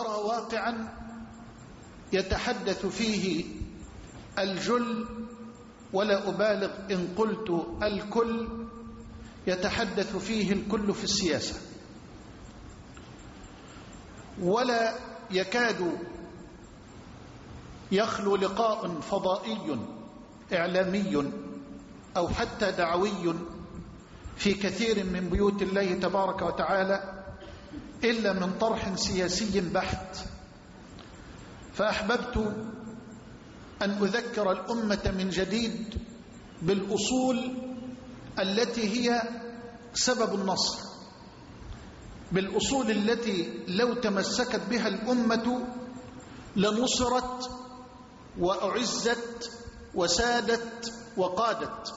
أرى واقعا يتحدث فيه الجل ولا أبالغ إن قلت الكل يتحدث فيه الكل في السياسة. ولا يكاد يخلو لقاء فضائي إعلامي أو حتى دعوي في كثير من بيوت الله تبارك وتعالى إلا من طرح سياسي بحت. فأحببت أن أذكر الأمة من جديد بالأصول التي هي سبب النصر بالأصول التي لو تمسكت بها الأمة لنصرت وأعزت وسادت وقادت.